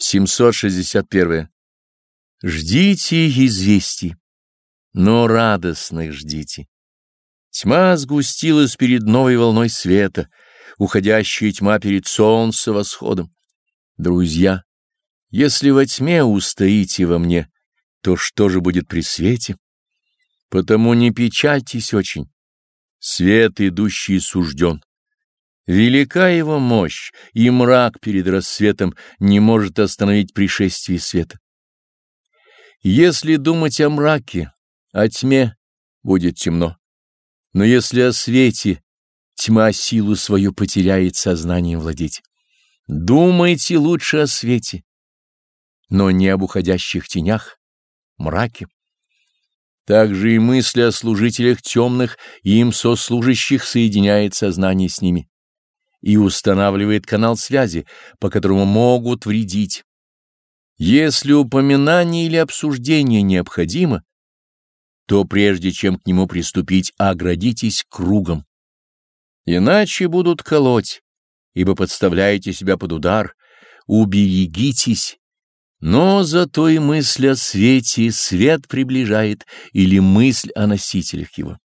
761. Ждите известий, но радостных ждите. Тьма сгустилась перед новой волной света, уходящая тьма перед солнцем восходом. Друзья, если во тьме устоите во мне, то что же будет при свете? Потому не печальтесь очень. Свет, идущий, сужден. Велика его мощь, и мрак перед рассветом не может остановить пришествие света. Если думать о мраке, о тьме, будет темно. Но если о свете, тьма силу свою потеряет сознанием владеть. Думайте лучше о свете, но не об уходящих тенях, мраке. Также и мысли о служителях темных и им сослужащих соединяет сознание с ними и устанавливает канал связи, по которому могут вредить. Если упоминание или обсуждение необходимо, то прежде чем к нему приступить, оградитесь кругом. Иначе будут колоть, ибо подставляете себя под удар, уберегитесь, но зато и мысль о свете свет приближает или мысль о носителях его.